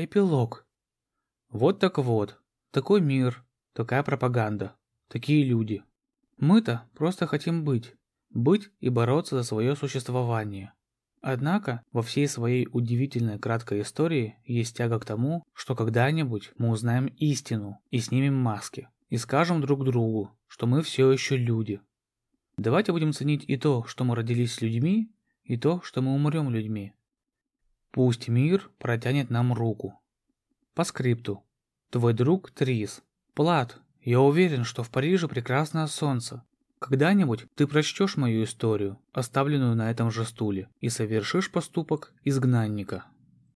Эпилог. Вот так вот. Такой мир, такая пропаганда, такие люди. Мы-то просто хотим быть. Быть и бороться за свое существование. Однако, во всей своей удивительной краткой истории есть тяга к тому, что когда-нибудь мы узнаем истину и снимем маски, и скажем друг другу, что мы все еще люди. Давайте будем ценить и то, что мы родились людьми, и то, что мы умрем людьми. Пусть мир протянет нам руку. По скрипту. Твой друг Трис. Плат, я уверен, что в Париже прекрасное солнце. Когда-нибудь ты прочтешь мою историю, оставленную на этом же стуле, и совершишь поступок изгнанника.